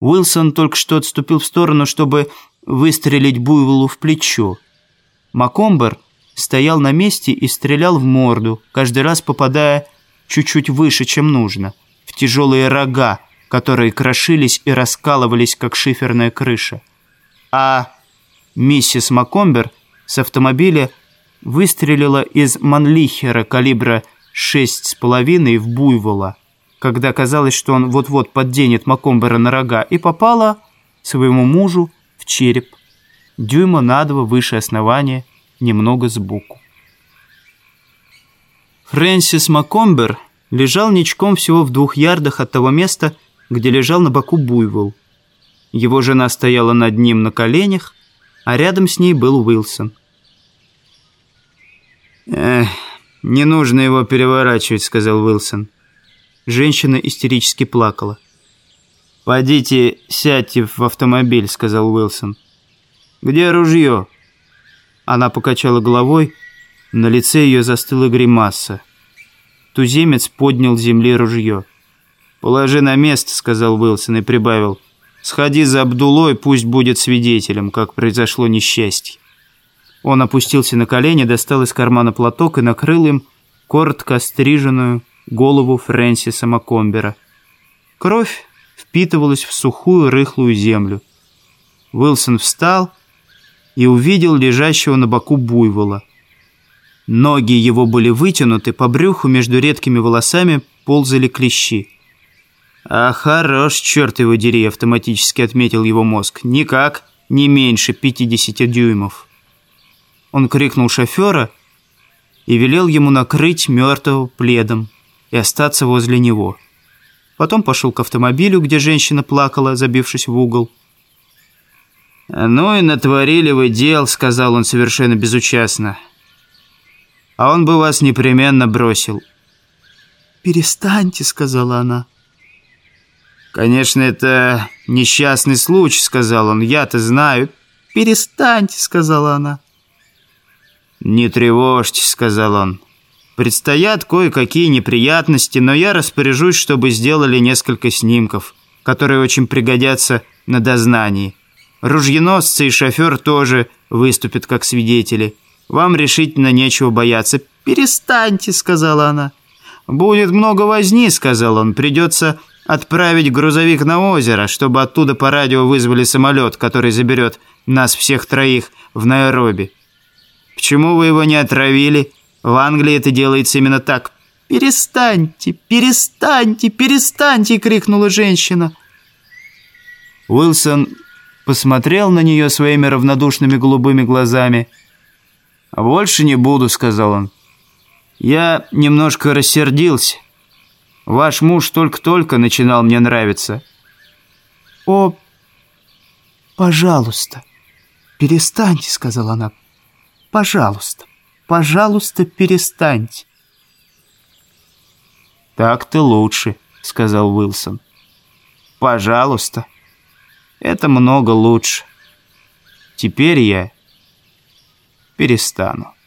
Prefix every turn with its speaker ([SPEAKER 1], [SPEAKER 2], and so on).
[SPEAKER 1] Уилсон только что отступил в сторону, чтобы выстрелить Буйволу в плечо. Макомбер стоял на месте и стрелял в морду, каждый раз попадая чуть-чуть выше, чем нужно, в тяжелые рога, которые крошились и раскалывались, как шиферная крыша. А миссис Макомбер с автомобиля выстрелила из Манлихера калибра 6,5 в Буйвола, когда казалось, что он вот-вот подденет Макомбера на рога, и попала своему мужу в череп, дюйма на два выше основания, немного сбоку. Фрэнсис Макомбер лежал ничком всего в двух ярдах от того места, где лежал на боку буйвол. Его жена стояла над ним на коленях, а рядом с ней был Уилсон. «Эх, не нужно его переворачивать», — сказал Уилсон. Женщина истерически плакала. «Пойдите, сядьте в автомобиль», — сказал Уилсон. «Где ружье?» Она покачала головой, на лице ее застыла гримаса. Туземец поднял с земли ружье. «Положи на место», — сказал Уилсон и прибавил. «Сходи за Абдулой, пусть будет свидетелем, как произошло несчастье». Он опустился на колени, достал из кармана платок и накрыл им коротко стриженную голову Фрэнсиса Макомбера. Кровь впитывалась в сухую рыхлую землю. Уилсон встал и увидел лежащего на боку буйвола. Ноги его были вытянуты, по брюху между редкими волосами ползали клещи. «А хорош, черт его дери», — автоматически отметил его мозг. «Никак, не меньше 50 дюймов». Он крикнул шофера и велел ему накрыть мертвого пледом и остаться возле него. Потом пошел к автомобилю, где женщина плакала, забившись в угол. «Ну и натворили вы дел», — сказал он совершенно безучастно. «А он бы вас непременно бросил».
[SPEAKER 2] «Перестаньте», — сказала она.
[SPEAKER 1] «Конечно, это несчастный случай», — сказал он. «Я-то знаю».
[SPEAKER 2] «Перестаньте», — сказала она.
[SPEAKER 1] «Не тревожьтесь», — сказал он. «Предстоят кое-какие неприятности, но я распоряжусь, чтобы сделали несколько снимков, которые очень пригодятся на дознании. Ружьеносцы и шофер тоже выступят как свидетели. Вам решительно нечего бояться».
[SPEAKER 2] «Перестаньте», — сказала она.
[SPEAKER 1] «Будет много возни», — сказал он. «Придется отправить грузовик на озеро, чтобы оттуда по радио вызвали самолет, который заберет нас всех троих в Найроби». Почему вы его не отравили? В Англии это делается именно так.
[SPEAKER 2] «Перестаньте! Перестаньте! Перестаньте!» — крикнула женщина.
[SPEAKER 1] Уилсон посмотрел на нее своими равнодушными голубыми глазами. «А больше не буду», — сказал он. «Я немножко рассердился. Ваш муж только-только начинал мне нравиться».
[SPEAKER 2] «О, пожалуйста, перестаньте», — сказала она. Пожалуйста, пожалуйста, перестаньте.
[SPEAKER 1] «Так-то лучше», — сказал Уилсон. «Пожалуйста. Это много лучше. Теперь я перестану».